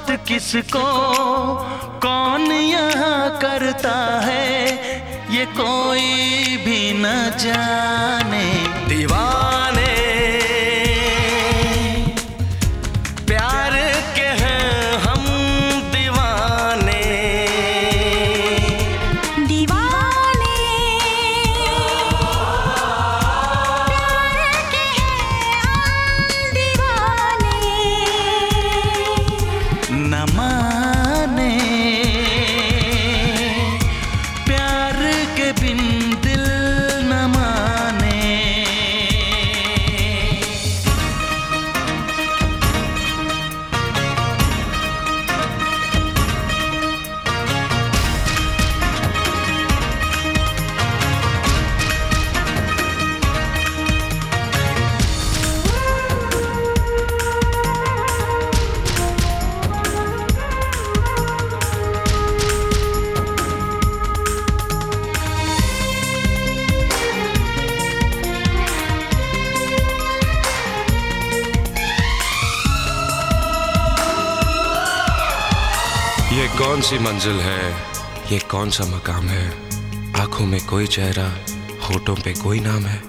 मोहब्बत किसको? कौन यहाँ करता है? ये कोई भी न जाने। ये कौन सी मंजिल है? ये कौन सा मकाम है? आँखों में कोई चेहरा, होठों पे कोई नाम है?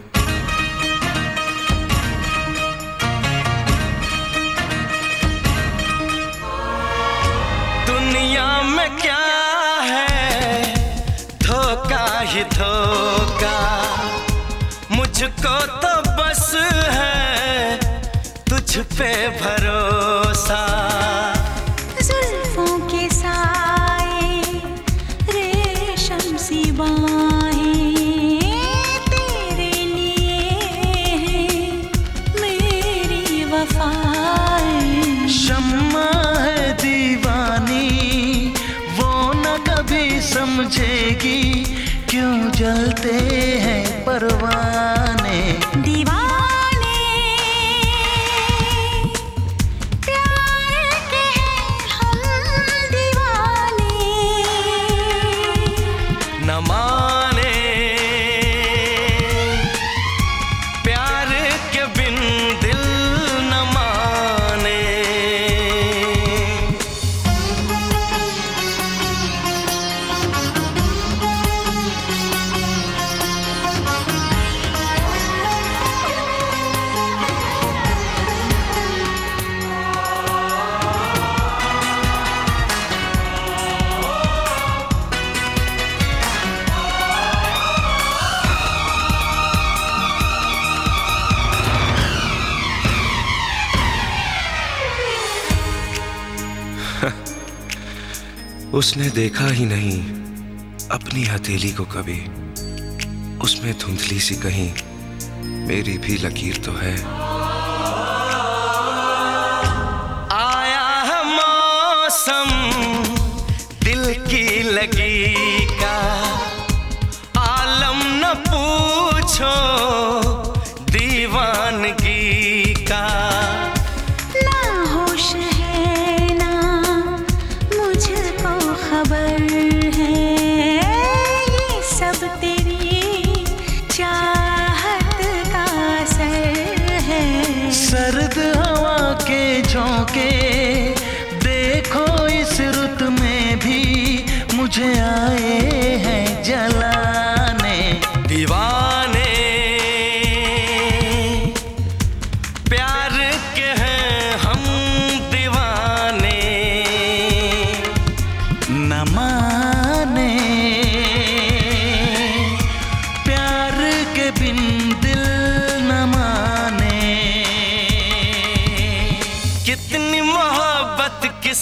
दुनिया में क्या है? धोखा ही धोखा। मुझको तो बस है तुझ पे भरोसा। समझेगी क्यों जलते हैं परवाने? दीवाने उसने देखा ही नहीं, अपनी हथेली को कभी। उसमें धुंधली सी कहीं, मेरी भी लकीर तो है। आया है मौसम, दिल की लगी का। आलम न पूछो सर्द हवा के झोंके। देखो इस रुत में भी मुझे आए।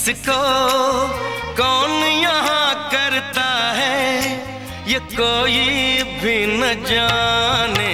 किसको कौन यहाँ करता है? ये कोई भी न जाने।